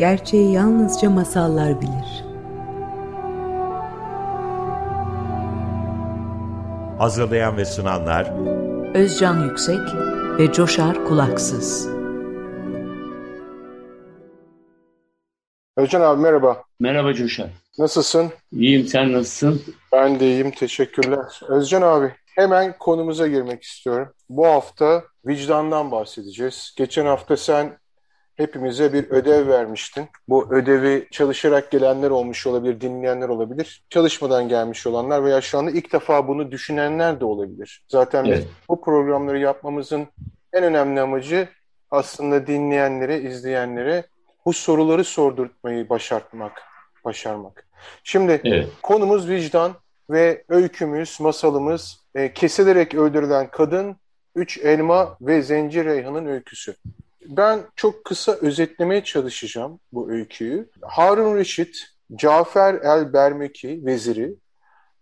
Gerçeği yalnızca masallar bilir. Hazırlayan ve sunanlar Özcan Yüksek ve Coşar Kulaksız. Özcan abi merhaba. Merhaba Coşar. Nasılsın? İyiyim sen nasılsın? Ben de iyiyim teşekkürler. Özcan abi hemen konumuza girmek istiyorum. Bu hafta vicdandan bahsedeceğiz. Geçen hafta sen hepimize bir ödev vermiştin. Bu ödevi çalışarak gelenler olmuş olabilir, dinleyenler olabilir. Çalışmadan gelmiş olanlar veya şu anda ilk defa bunu düşünenler de olabilir. Zaten evet. bu programları yapmamızın en önemli amacı aslında dinleyenlere, izleyenlere bu soruları sordurtmayı başartmak, başarmak. Şimdi evet. konumuz vicdan ve öykümüz, masalımız e, kesilerek öldürülen kadın, üç elma ve Zenci Reyhan'ın öyküsü. Ben çok kısa özetlemeye çalışacağım bu öyküyü. Harun Reşit, Cafer el-Bermeki veziri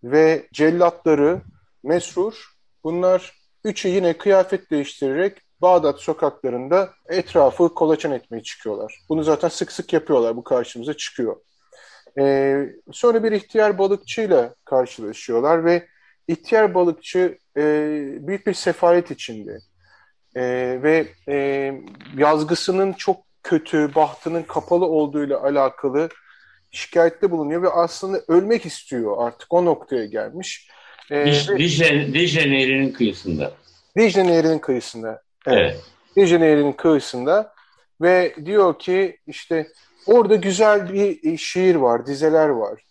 ve cellatları Mesrur bunlar üçü yine kıyafet değiştirerek Bağdat sokaklarında etrafı kolaçan etmeye çıkıyorlar. Bunu zaten sık sık yapıyorlar. Bu karşımıza çıkıyor. Ee, sonra bir ihtiyar balıkçıyla karşılaşıyorlar ve ihtiyar balıkçı e, büyük bir sefalet içinde e, ve e, yazgısının çok kötü, bahtının kapalı olduğuyla alakalı şikayette bulunuyor ve aslında ölmek istiyor artık o noktaya gelmiş. E, Dicle, Dicle, Nehri'nin kıyısında. Dicle Nehri'nin kıyısında. Evet. evet. Dicle Nehri'nin kıyısında ve diyor ki işte orada güzel bir şiir var, dizeler var.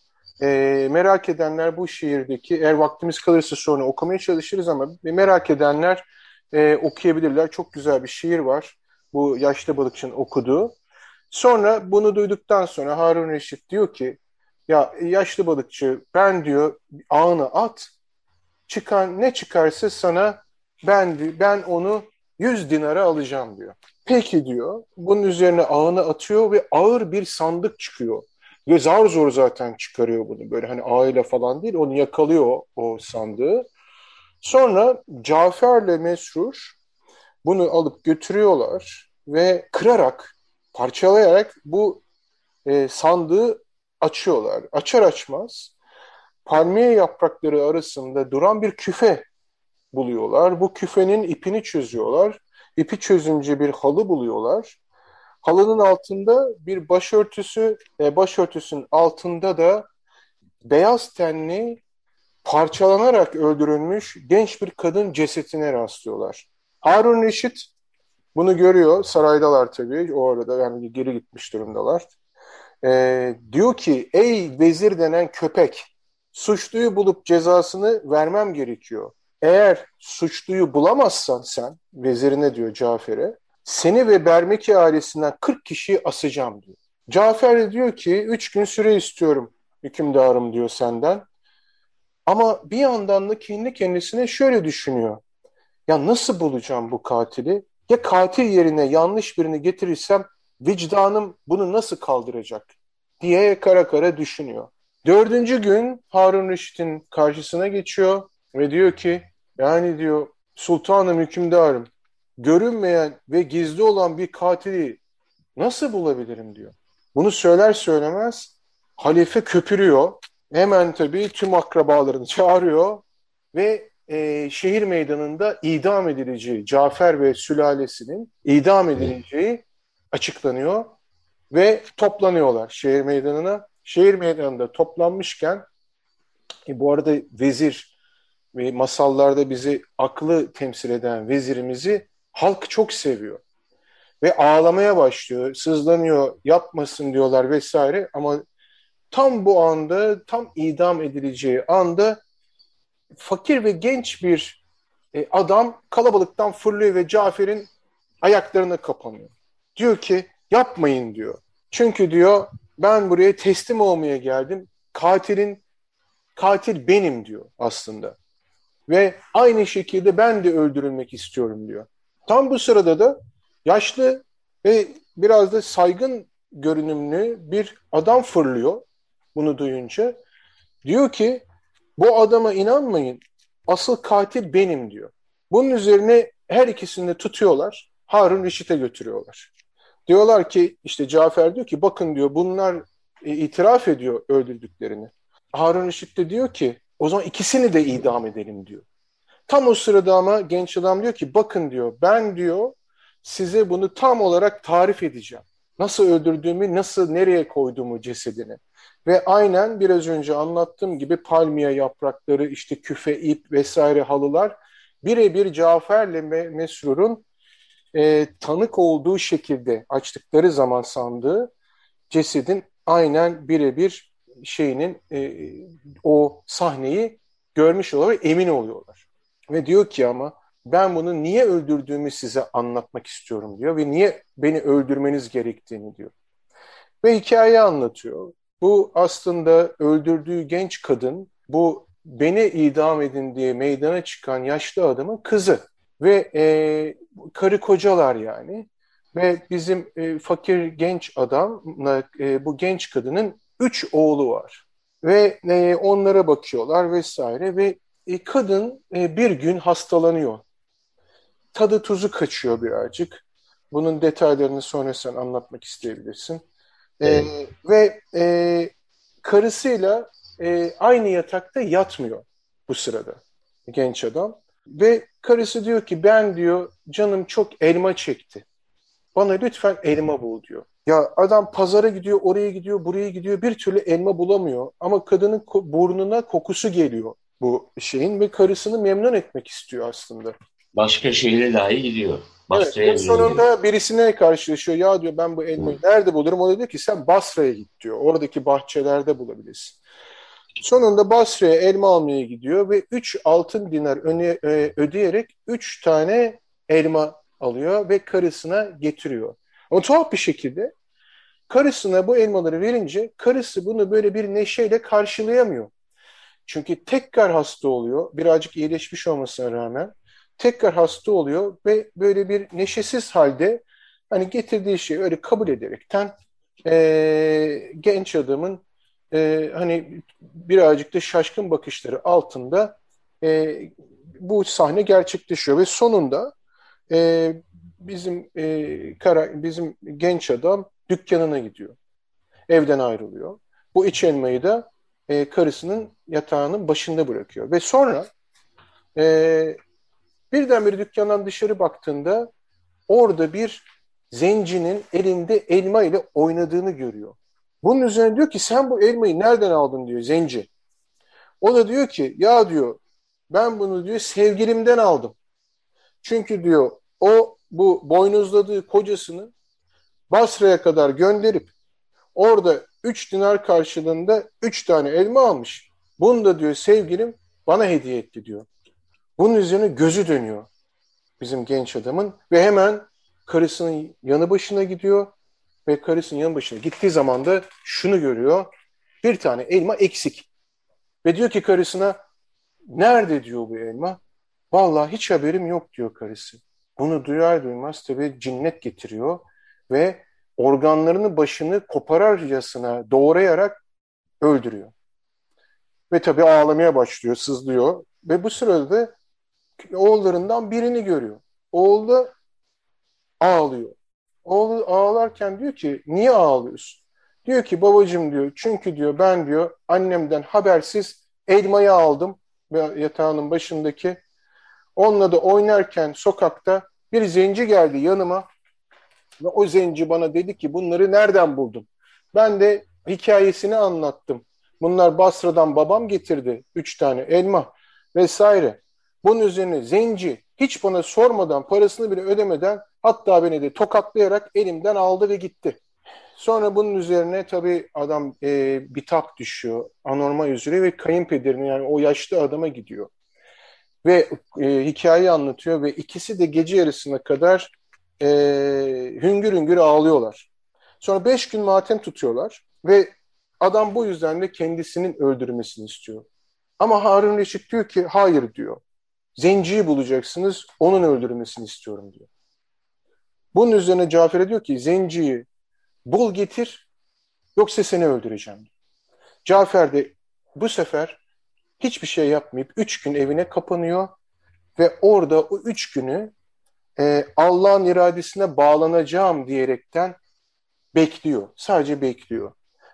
E, merak edenler bu şiirdeki, eğer vaktimiz kalırsa sonra okumaya çalışırız ama merak edenler e, okuyabilirler. Çok güzel bir şiir var. Bu yaşlı balıkçının okuduğu. Sonra bunu duyduktan sonra Harun Reşit diyor ki ya yaşlı balıkçı ben diyor ağını at çıkan ne çıkarsa sana ben ben onu 100 dinara alacağım diyor. Peki diyor. Bunun üzerine ağını atıyor ve ağır bir sandık çıkıyor. Ve zar zor zaten çıkarıyor bunu. Böyle hani ağıyla falan değil. Onu yakalıyor o sandığı. Sonra Cafer'le Mesrur bunu alıp götürüyorlar ve kırarak, parçalayarak bu e, sandığı açıyorlar. Açar açmaz palmiye yaprakları arasında duran bir küfe buluyorlar. Bu küfenin ipini çözüyorlar. İpi çözünce bir halı buluyorlar. Halının altında bir başörtüsü, e, başörtüsünün altında da beyaz tenli parçalanarak öldürülmüş genç bir kadın cesetine rastlıyorlar. Harun Reşit bunu görüyor. Saraydalar tabii. O arada yani geri gitmiş durumdalar. Ee, diyor ki ey vezir denen köpek suçluyu bulup cezasını vermem gerekiyor. Eğer suçluyu bulamazsan sen vezirine diyor Cafer'e seni ve Bermeki ailesinden 40 kişiyi asacağım diyor. Cafer de diyor ki 3 gün süre istiyorum hükümdarım diyor senden. Ama bir yandan da kendi kendisine şöyle düşünüyor. Ya nasıl bulacağım bu katili? Ya katil yerine yanlış birini getirirsem vicdanım bunu nasıl kaldıracak? diye kara kara düşünüyor. Dördüncü gün Harun Reşit'in karşısına geçiyor ve diyor ki yani diyor sultanım hükümdarım görünmeyen ve gizli olan bir katili nasıl bulabilirim diyor. Bunu söyler söylemez halife köpürüyor hemen tabii tüm akrabalarını çağırıyor ve e, şehir meydanında idam edileceği, Cafer ve sülalesinin idam edileceği açıklanıyor ve toplanıyorlar şehir meydanına. Şehir meydanında toplanmışken e, bu arada vezir ve masallarda bizi aklı temsil eden vezirimizi halk çok seviyor. Ve ağlamaya başlıyor, sızlanıyor, yapmasın diyorlar vesaire ama tam bu anda, tam idam edileceği anda fakir ve genç bir e, adam kalabalıktan fırlıyor ve Cafer'in ayaklarına kapanıyor. Diyor ki yapmayın diyor. Çünkü diyor ben buraya teslim olmaya geldim. Katilin katil benim diyor aslında. Ve aynı şekilde ben de öldürülmek istiyorum diyor. Tam bu sırada da yaşlı ve biraz da saygın görünümlü bir adam fırlıyor bunu duyunca. Diyor ki bu adama inanmayın asıl katil benim diyor. Bunun üzerine her ikisini de tutuyorlar Harun Reşit'e götürüyorlar. Diyorlar ki işte Cafer diyor ki bakın diyor bunlar e, itiraf ediyor öldürdüklerini. Harun Reşit de diyor ki o zaman ikisini de idam edelim diyor. Tam o sırada ama genç adam diyor ki bakın diyor ben diyor size bunu tam olarak tarif edeceğim. Nasıl öldürdüğümü, nasıl nereye koyduğumu cesedini. Ve aynen biraz önce anlattığım gibi palmiye yaprakları, işte küfe ip vesaire halılar birebir Cafer'le Mesrur'un e, tanık olduğu şekilde açtıkları zaman sandığı cesedin aynen birebir şeyinin e, o sahneyi görmüş oluyorlar, emin oluyorlar. Ve diyor ki ama ben bunu niye öldürdüğümü size anlatmak istiyorum diyor ve niye beni öldürmeniz gerektiğini diyor. Ve hikaye anlatıyor. Bu aslında öldürdüğü genç kadın bu beni idam edin diye meydana çıkan yaşlı adamın kızı ve e, karı kocalar yani ve bizim e, fakir genç adamla e, bu genç kadının üç oğlu var ve e, onlara bakıyorlar vesaire ve e, kadın e, bir gün hastalanıyor tadı tuzu kaçıyor birazcık. Bunun detaylarını sonra sen anlatmak isteyebilirsin. Evet. E, ve e, karısıyla e, aynı yatakta yatmıyor bu sırada genç adam. Ve karısı diyor ki ben diyor canım çok elma çekti. Bana lütfen elma bul diyor. Ya adam pazara gidiyor, oraya gidiyor, buraya gidiyor. Bir türlü elma bulamıyor. Ama kadının burnuna kokusu geliyor bu şeyin ve karısını memnun etmek istiyor aslında. Başka şehre dahi gidiyor. Basra'ya evet, sonunda birisine karşılaşıyor. Ya diyor ben bu elmayı nerede bulurum? O da diyor ki sen Basra'ya git diyor. Oradaki bahçelerde bulabilirsin. Sonunda Basra'ya elma almaya gidiyor ve 3 altın dinar öne, e, ödeyerek 3 tane elma alıyor ve karısına getiriyor. Ama tuhaf bir şekilde karısına bu elmaları verince karısı bunu böyle bir neşeyle karşılayamıyor. Çünkü tekrar hasta oluyor. Birazcık iyileşmiş olmasına rağmen tekrar hasta oluyor ve böyle bir neşesiz halde hani getirdiği şeyi öyle kabul ederekten e, genç adamın e, hani birazcık da şaşkın bakışları altında e, bu sahne gerçekleşiyor ve sonunda e, bizim e, kara, bizim genç adam dükkanına gidiyor. Evden ayrılıyor. Bu iç elmayı da e, karısının yatağının başında bırakıyor. Ve sonra e, Birdenbire dükkandan dışarı baktığında orada bir zencinin elinde elma ile oynadığını görüyor. Bunun üzerine diyor ki sen bu elmayı nereden aldın diyor zenci. O da diyor ki ya diyor ben bunu diyor sevgilimden aldım. Çünkü diyor o bu boynuzladığı kocasını Basra'ya kadar gönderip orada 3 dinar karşılığında 3 tane elma almış. Bunu da diyor sevgilim bana hediye etti diyor. Bunun üzerine gözü dönüyor bizim genç adamın ve hemen karısının yanı başına gidiyor ve karısının yanı başına gittiği zaman da şunu görüyor. Bir tane elma eksik. Ve diyor ki karısına nerede diyor bu elma? Vallahi hiç haberim yok diyor karısı. Bunu duyar duymaz tabii cinnet getiriyor ve organlarının başını kopararcasına doğrayarak öldürüyor. Ve tabii ağlamaya başlıyor, sızlıyor. Ve bu sırada oğullarından birini görüyor. Oğul da ağlıyor. Oğlu ağlarken diyor ki niye ağlıyorsun? Diyor ki babacım diyor çünkü diyor ben diyor annemden habersiz elmayı aldım yatağının başındaki. Onunla da oynarken sokakta bir zenci geldi yanıma ve o zenci bana dedi ki bunları nereden buldun? Ben de hikayesini anlattım. Bunlar Basra'dan babam getirdi. Üç tane elma vesaire. Bunun üzerine zenci hiç bana sormadan parasını bile ödemeden hatta beni de tokatlayarak elimden aldı ve gitti. Sonra bunun üzerine tabii adam e, bitap düşüyor, anormal üzere ve kayınpederine yani o yaşlı adama gidiyor. Ve e, hikayeyi anlatıyor ve ikisi de gece yarısına kadar e, hüngür hüngür ağlıyorlar. Sonra beş gün matem tutuyorlar ve adam bu yüzden de kendisinin öldürülmesini istiyor. Ama Harun Reşit diyor ki hayır diyor. Zenciyi bulacaksınız, onun öldürülmesini istiyorum diyor. Bunun üzerine Cafer'e diyor ki zenciyi bul getir yoksa seni öldüreceğim. Diyor. Cafer de bu sefer hiçbir şey yapmayıp üç gün evine kapanıyor ve orada o üç günü e, Allah'ın iradesine bağlanacağım diyerekten bekliyor. Sadece bekliyor.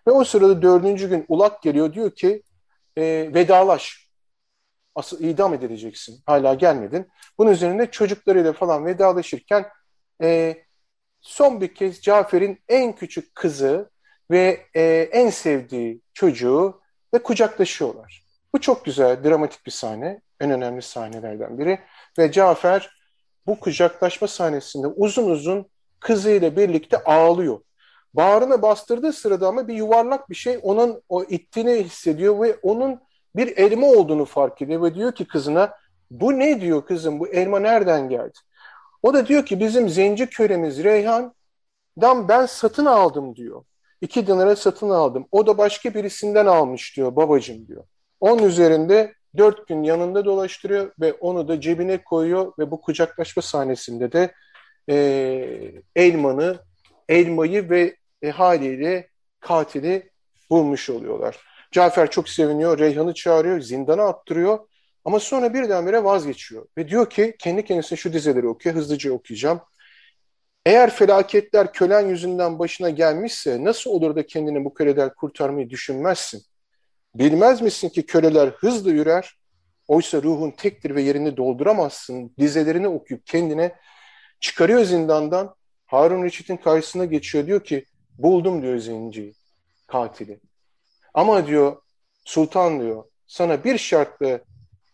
Ve o sırada dördüncü gün ulak geliyor diyor ki e, vedalaş. Asıl idam edileceksin. Hala gelmedin. Bunun üzerine çocuklarıyla falan vedalaşırken e, son bir kez Cafer'in en küçük kızı ve e, en sevdiği çocuğu ve kucaklaşıyorlar. Bu çok güzel, dramatik bir sahne. En önemli sahnelerden biri. Ve Cafer bu kucaklaşma sahnesinde uzun uzun kızıyla birlikte ağlıyor. Bağrına bastırdığı sırada ama bir yuvarlak bir şey onun o ittiğini hissediyor ve onun bir elma olduğunu fark ediyor ve diyor ki kızına bu ne diyor kızım bu elma nereden geldi? O da diyor ki bizim zenci kölemiz Reyhan'dan ben satın aldım diyor. İki dinara satın aldım. O da başka birisinden almış diyor babacım diyor. Onun üzerinde dört gün yanında dolaştırıyor ve onu da cebine koyuyor ve bu kucaklaşma sahnesinde de e, elmanı, elmayı ve e, haliyle katili bulmuş oluyorlar. Cafer çok seviniyor, Reyhan'ı çağırıyor, zindana attırıyor ama sonra birdenbire vazgeçiyor ve diyor ki kendi kendisine şu dizeleri okuyor, hızlıca okuyacağım. Eğer felaketler kölen yüzünden başına gelmişse nasıl olur da kendini bu köleden kurtarmayı düşünmezsin? Bilmez misin ki köleler hızlı yürür, oysa ruhun tektir ve yerini dolduramazsın. Dizelerini okuyup kendine çıkarıyor zindandan. Harun Reşit'in karşısına geçiyor diyor ki buldum diyor zenciyi, katili. Ama diyor sultan diyor sana bir şartla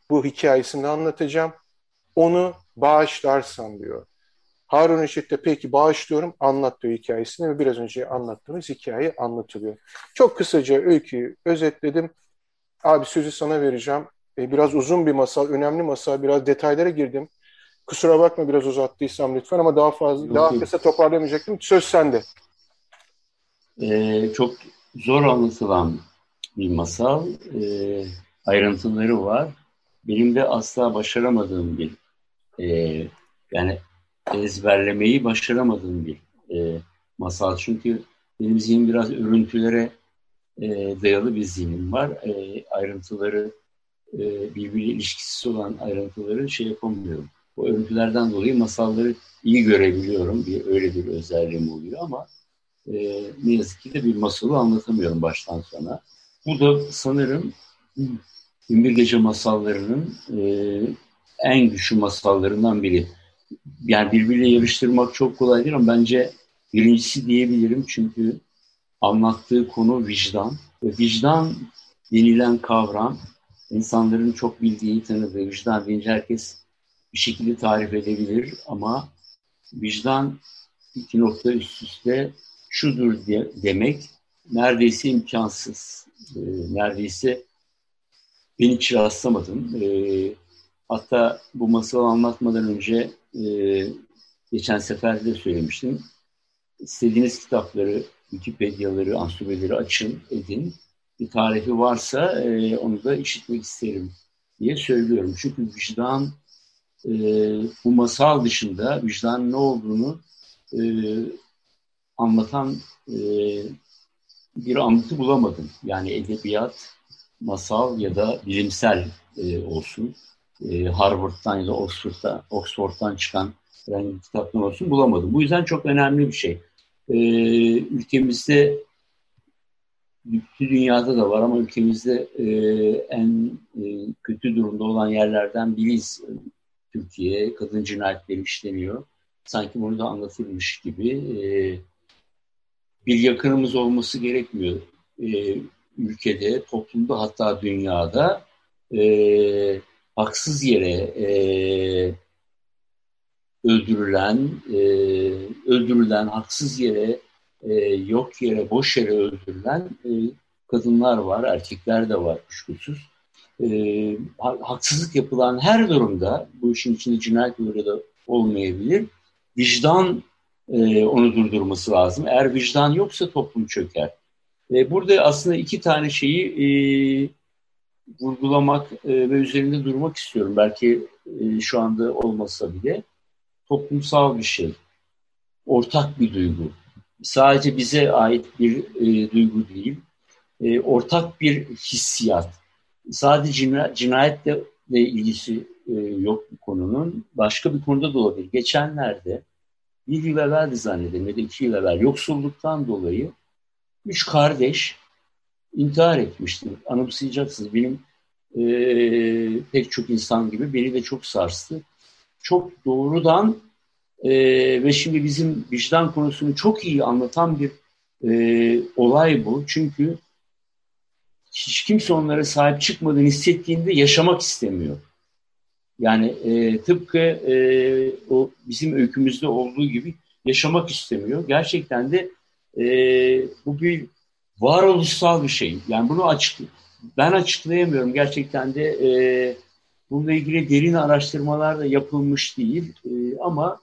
bu hikayesini anlatacağım. Onu bağışlarsan diyor. Harun Reşit de peki bağışlıyorum anlat diyor hikayesini ve biraz önce anlattığımız hikaye anlatılıyor. Çok kısaca öyküyü özetledim. Abi sözü sana vereceğim. E, biraz uzun bir masal, önemli masal. Biraz detaylara girdim. Kusura bakma biraz uzattıysam lütfen ama daha fazla, Yok, daha kısa toparlamayacaktım. Söz sende. Ee, çok zor anlatılan bir masal. Ee, ayrıntıları var. Benim de asla başaramadığım bir e, yani ezberlemeyi başaramadığım bir e, masal. Çünkü benim zihnim biraz örüntülere e, dayalı bir zihnim var. E, ayrıntıları e, birbiriyle ilişkisiz olan ayrıntıları şey yapamıyorum. O örüntülerden dolayı masalları iyi görebiliyorum. Bir, öyle bir özelliğim oluyor ama e, ne yazık ki de bir masalı anlatamıyorum baştan sona. Bu da sanırım Binbir Gece masallarının e, en güçlü masallarından biri yani birbiriyle yarıştırmak çok kolay değil ama bence birincisi diyebilirim çünkü anlattığı konu vicdan. Ve vicdan denilen kavram insanların çok bildiği, tanıdığı vicdan deyince herkes bir şekilde tarif edebilir ama vicdan iki nokta üst üste şudur de, demek neredeyse imkansız. E, neredeyse ben hiç rastlamadım. E, hatta bu masalı anlatmadan önce e, geçen sefer de söylemiştim. İstediğiniz kitapları, Wikipedia'ları, ansiklopedileri açın, edin. Bir tarifi varsa e, onu da işitmek isterim diye söylüyorum. Çünkü vicdan e, bu masal dışında vicdan ne olduğunu e, anlatan e, bir anlatı bulamadım. Yani edebiyat, masal ya da bilimsel e, olsun e, Harvard'dan ya da Oxford'dan, Oxford'dan çıkan herhangi bir kitaptan olsun bulamadım. Bu yüzden çok önemli bir şey. E, ülkemizde bütün dünyada da var ama ülkemizde e, en e, kötü durumda olan yerlerden biriyiz. Türkiye kadın cinayetleri işleniyor. Sanki bunu da anlatılmış gibi. E, bir yakınımız olması gerekmiyor. E, ülkede, toplumda hatta dünyada e, haksız yere e, öldürülen, e, öldürülen, haksız yere, e, yok yere, boş yere öldürülen e, kadınlar var, erkekler de var kuşkusuz. E, haksızlık yapılan her durumda, bu işin içinde cinayet böyle de olmayabilir, vicdan e, onu durdurması lazım. Eğer vicdan yoksa toplum çöker. E, burada aslında iki tane şeyi e, vurgulamak e, ve üzerinde durmak istiyorum. Belki e, şu anda olmasa bile toplumsal bir şey. Ortak bir duygu. Sadece bize ait bir e, duygu değil. E, ortak bir hissiyat. Sadece cina, cinayetle ilgisi e, yok bu konunun. Başka bir konuda da olabilir. Geçenlerde bir yıl evveldi zannederim ya iki yıl evvel yoksulluktan dolayı üç kardeş intihar etmişti. Anımsayacaksınız. Benim e, pek çok insan gibi beni de çok sarstı. Çok doğrudan e, ve şimdi bizim vicdan konusunu çok iyi anlatan bir e, olay bu. Çünkü hiç kimse onlara sahip çıkmadığını hissettiğinde yaşamak istemiyor. Yani e, tıpkı e, o bizim öykümüzde olduğu gibi yaşamak istemiyor. Gerçekten de e, bu bir varoluşsal bir şey. Yani bunu açık ben açıklayamıyorum. Gerçekten de e, bununla ilgili derin araştırmalar da yapılmış değil. E, ama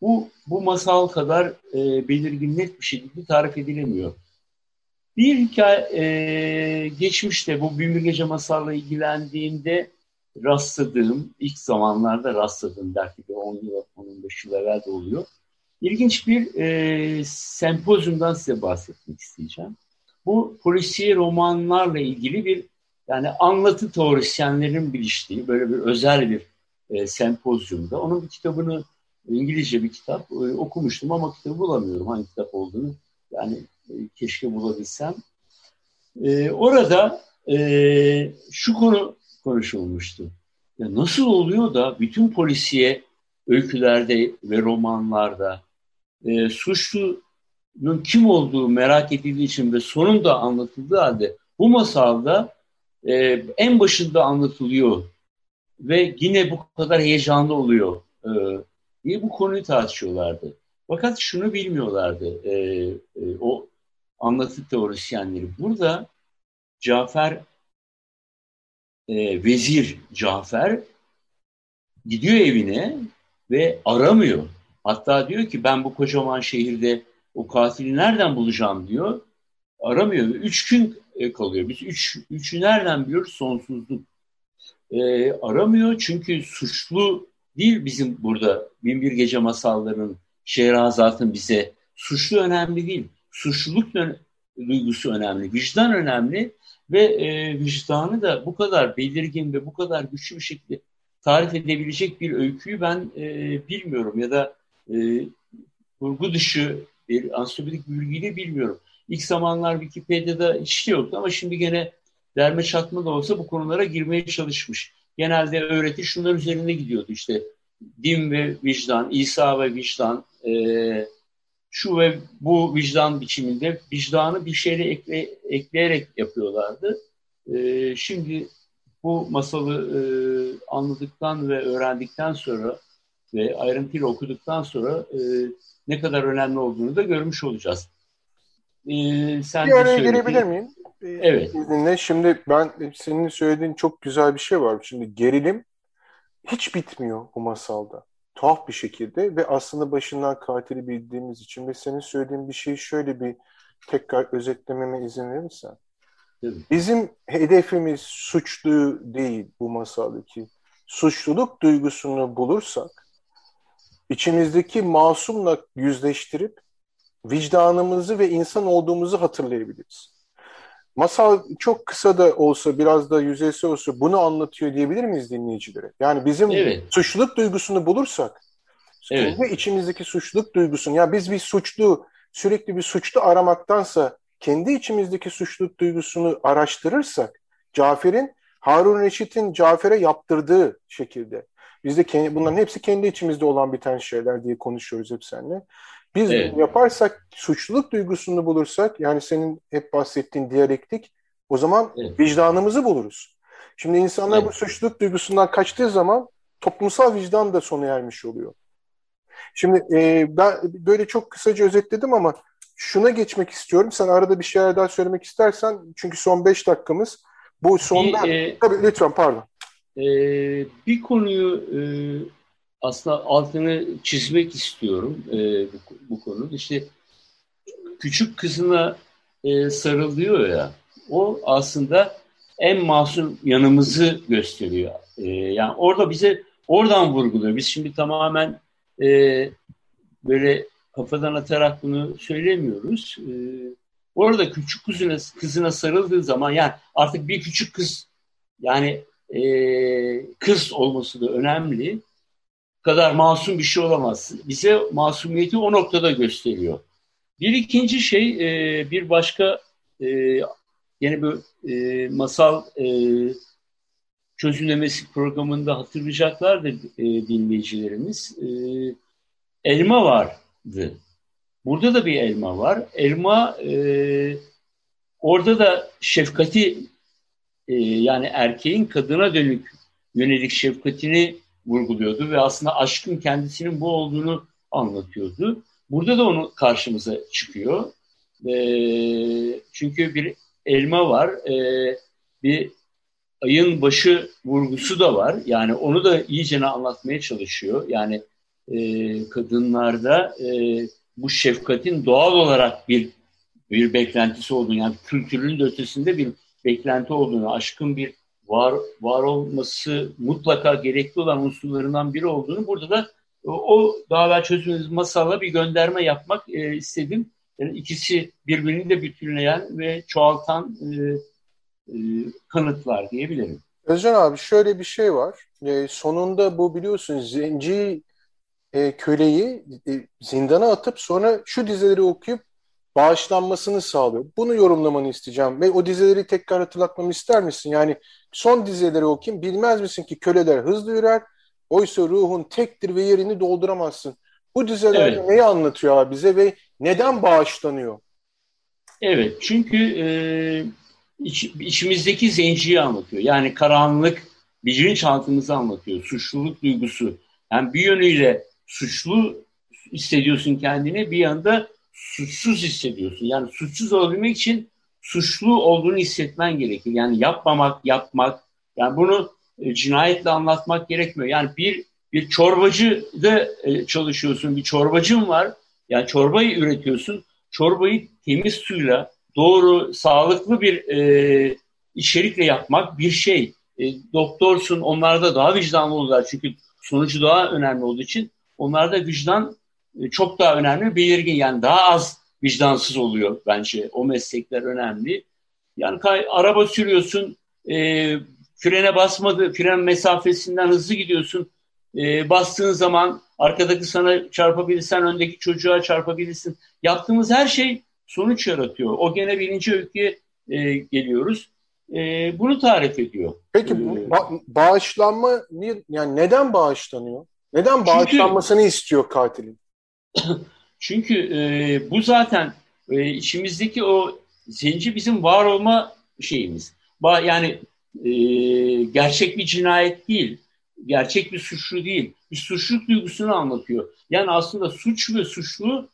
bu bu masal kadar e, belirgin net bir şekilde tarif edilemiyor. Bir hikaye e, geçmişte bu Binbir Gece masalla ilgilendiğimde rastladığım, ilk zamanlarda rastladığım belki de 10 yıl, 15 yıl evvel de oluyor. İlginç bir e, sempozyumdan size bahsetmek isteyeceğim. Bu polisiye romanlarla ilgili bir yani anlatı teorisyenlerin biliştiği böyle bir özel bir e, sempozyumda. Onun bir kitabını İngilizce bir kitap e, okumuştum ama kitabı bulamıyorum hangi kitap olduğunu. Yani e, keşke bulabilsem. E, orada e, şu konu konuşulmuştu. Ya nasıl oluyor da bütün polisiye öykülerde ve romanlarda e, suçlunun kim olduğu merak edildiği için ve sonunda anlatıldığı halde bu masalda e, en başında anlatılıyor ve yine bu kadar heyecanlı oluyor e, diye bu konuyu tartışıyorlardı. Fakat şunu bilmiyorlardı e, e, o anlatı teorisyenleri. Burada Cafer e, vezir Cafer gidiyor evine ve aramıyor. Hatta diyor ki ben bu kocaman şehirde o katili nereden bulacağım diyor. Aramıyor. Üç gün e, kalıyor. Biz üç, üçü nereden biliyoruz? Sonsuzluk. E, aramıyor çünkü suçlu değil bizim burada Binbir Gece masallarının Şehrazat'ın bize suçlu önemli değil. Suçluluk duygusu önemli. Vicdan önemli ve e, vicdanı da bu kadar belirgin ve bu kadar güçlü bir şekilde tarif edebilecek bir öyküyü ben e, bilmiyorum ya da e, kurgu dışı bir ansiyopedik bir bilgiyi bilmiyorum. İlk zamanlar Wikipedia'da hiç yoktu ama şimdi gene derme çatma da olsa bu konulara girmeye çalışmış. Genelde öğreti şunlar üzerine gidiyordu işte din ve vicdan, İsa ve vicdan, e, şu ve bu vicdan biçiminde vicdanı bir şeyle ekle, ekleyerek yapıyorlardı. E, şimdi bu masalı e, anladıktan ve öğrendikten sonra ve ayrıntıyla okuduktan sonra e, ne kadar önemli olduğunu da görmüş olacağız. E, sen bir araya girebilir miyim? Evet. İzninle. Şimdi ben senin söylediğin çok güzel bir şey var. Şimdi gerilim hiç bitmiyor bu masalda tuhaf bir şekilde ve aslında başından katili bildiğimiz için ve senin söylediğin bir şeyi şöyle bir tekrar özetlememe izin verirsen. Bizim hedefimiz suçlu değil bu masaldaki. Suçluluk duygusunu bulursak içimizdeki masumla yüzleştirip vicdanımızı ve insan olduğumuzu hatırlayabiliriz. Masal çok kısa da olsa biraz da yüzeysel olsa bunu anlatıyor diyebilir miyiz dinleyicilere? Yani bizim evet. suçluluk duygusunu bulursak evet. kendi içimizdeki suçluluk duygusunu ya biz bir suçlu sürekli bir suçlu aramaktansa kendi içimizdeki suçluluk duygusunu araştırırsak Cafer'in Harun Reşit'in Cafer'e yaptırdığı şekilde biz de kendi, bunların hepsi kendi içimizde olan biten şeyler diye konuşuyoruz hep seninle. Biz evet. yaparsak, suçluluk duygusunu bulursak, yani senin hep bahsettiğin diyalektik, o zaman evet. vicdanımızı buluruz. Şimdi insanlar evet. bu suçluluk duygusundan kaçtığı zaman toplumsal vicdan da sona ermiş oluyor. Şimdi e, ben böyle çok kısaca özetledim ama şuna geçmek istiyorum. Sen arada bir şeyler daha söylemek istersen çünkü son beş dakikamız. Bu sonda... Bir, e, Tabii lütfen pardon. E, bir konuyu e, aslında altını çizmek istiyorum e, bu, bu konu. İşte küçük kızına e, sarılıyor ya, o aslında en masum yanımızı gösteriyor. E, yani orada bize oradan vurguluyor. Biz şimdi tamamen e, böyle kafadan atarak bunu söylemiyoruz. E, orada küçük kızına, kızına sarıldığı zaman yani artık bir küçük kız yani e, kız olması da önemli. Kadar masum bir şey olamaz. Bize masumiyeti o noktada gösteriyor. Bir ikinci şey, e, bir başka e, yine bu e, masal e, çözümlemesi programında hatırlayacaklardır e, dinleyicilerimiz. E, elma vardı. Burada da bir elma var. Elma orada da şefkati yani erkeğin kadına dönük yönelik şefkatini vurguluyordu ve aslında aşkın kendisinin bu olduğunu anlatıyordu. Burada da onu karşımıza çıkıyor. E, çünkü bir elma var, e, bir ayın başı vurgusu da var. Yani onu da iyicene anlatmaya çalışıyor. Yani e, kadınlarda e, bu şefkatin doğal olarak bir bir beklentisi olduğunu, yani kültürün de ötesinde bir beklenti olduğunu, aşkın bir var var olması mutlaka gerekli olan unsurlarından biri olduğunu burada da o daha evvel çözümümüz masalla bir gönderme yapmak e, istedim. Yani ikisi birbirini de bütünleyen ve çoğaltan e, e, kanıtlar diyebilirim. Özcan abi şöyle bir şey var. E, sonunda bu biliyorsun zenci e, köleyi e, zindana atıp sonra şu dizeleri okuyup bağışlanmasını sağlıyor. Bunu yorumlamanı isteyeceğim ve o dizeleri tekrar hatırlatmamı ister misin? Yani son dizeleri okuyayım. Bilmez misin ki köleler hızlı yürür, oysa ruhun tektir ve yerini dolduramazsın. Bu dizeler evet. neyi anlatıyor abi bize ve neden bağışlanıyor? Evet, çünkü e, iç, içimizdeki zenciyi anlatıyor. Yani karanlık bilinçaltımızı anlatıyor. Suçluluk duygusu. Yani bir yönüyle suçlu hissediyorsun kendini, bir yanda suçsuz hissediyorsun. Yani suçsuz olabilmek için suçlu olduğunu hissetmen gerekir. Yani yapmamak, yapmak. Yani bunu e, cinayetle anlatmak gerekmiyor. Yani bir bir çorbacı da e, çalışıyorsun. Bir çorbacın var. Yani çorbayı üretiyorsun. Çorbayı temiz suyla doğru, sağlıklı bir e, içerikle yapmak bir şey. E, doktorsun, onlar da daha vicdanlı olurlar. Çünkü sonucu daha önemli olduğu için onlarda vicdan çok daha önemli, belirgin. Yani daha az vicdansız oluyor bence. O meslekler önemli. Yani araba sürüyorsun, e, frene basmadı, fren mesafesinden hızlı gidiyorsun. E, bastığın zaman arkadaki sana çarpabilirsen, öndeki çocuğa çarpabilirsin. Yaptığımız her şey sonuç yaratıyor. O gene birinci öyküye e, geliyoruz. E, bunu tarif ediyor. Peki e, ba- bağışlanma yani neden bağışlanıyor? Neden bağışlanmasını çünkü, istiyor katilin? çünkü e, bu zaten e, içimizdeki o zenci bizim var olma şeyimiz. Ba yani e, gerçek bir cinayet değil, gerçek bir suçlu değil. Bir suçluluk duygusunu anlatıyor. Yani aslında suç ve suçlu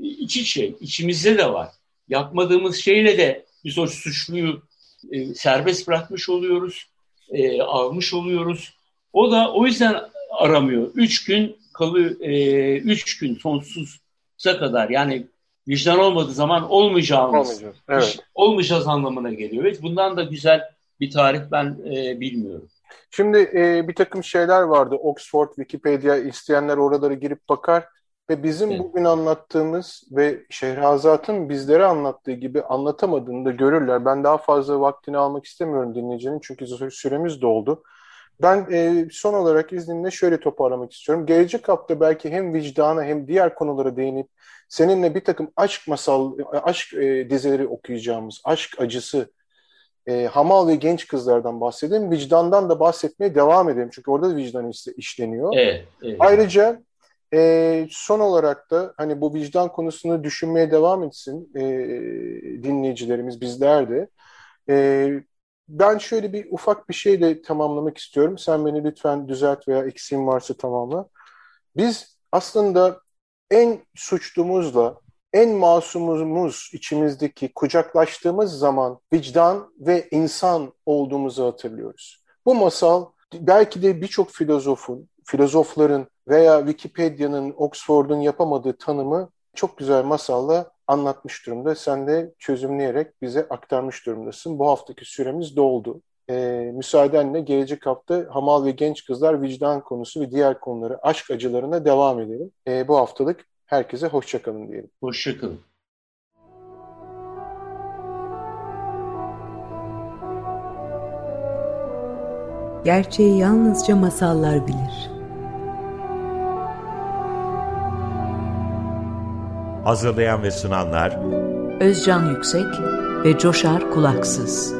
iç içe, içimizde de var. Yapmadığımız şeyle de biz o suçluyu e, serbest bırakmış oluyoruz, e, almış oluyoruz. O da o yüzden aramıyor. Üç gün kalıyor, e, üç gün sonsuza kadar yani vicdan olmadığı zaman olmayacağımız, Olmayacağız. Evet. olmayacağız anlamına geliyor. Evet, bundan da güzel bir tarih ben e, bilmiyorum. Şimdi e, bir takım şeyler vardı. Oxford, Wikipedia isteyenler oraları girip bakar ve bizim evet. bugün anlattığımız ve Şehrazat'ın bizlere anlattığı gibi anlatamadığını da görürler. Ben daha fazla vaktini almak istemiyorum dinleyicinin çünkü süremiz doldu. Ben e, son olarak izninle şöyle toparlamak istiyorum. Gelecek hafta belki hem vicdana hem diğer konulara değinip seninle bir takım aşk masal, aşk e, dizileri okuyacağımız, aşk acısı, e, hamal ve genç kızlardan bahsedelim. Vicdandan da bahsetmeye devam edelim. Çünkü orada da vicdan işleniyor. Evet, evet. Ayrıca e, son olarak da hani bu vicdan konusunu düşünmeye devam etsin e, dinleyicilerimiz, bizler de. E, ben şöyle bir ufak bir şeyle tamamlamak istiyorum. Sen beni lütfen düzelt veya eksiğim varsa tamamla. Biz aslında en suçlumuzla, en masumumuz içimizdeki kucaklaştığımız zaman vicdan ve insan olduğumuzu hatırlıyoruz. Bu masal belki de birçok filozofun, filozofların veya Wikipedia'nın, Oxford'un yapamadığı tanımı çok güzel masalla anlatmış durumda. Sen de çözümleyerek bize aktarmış durumdasın. Bu haftaki süremiz doldu. Ee, müsaadenle gelecek hafta Hamal ve Genç Kızlar vicdan konusu ve diğer konuları, aşk acılarına devam edelim. Ee, bu haftalık herkese hoşçakalın diyelim. Hoşçakalın. Gerçeği yalnızca masallar bilir. Hazırlayan ve sunanlar Özcan Yüksek ve Coşar Kulaksız.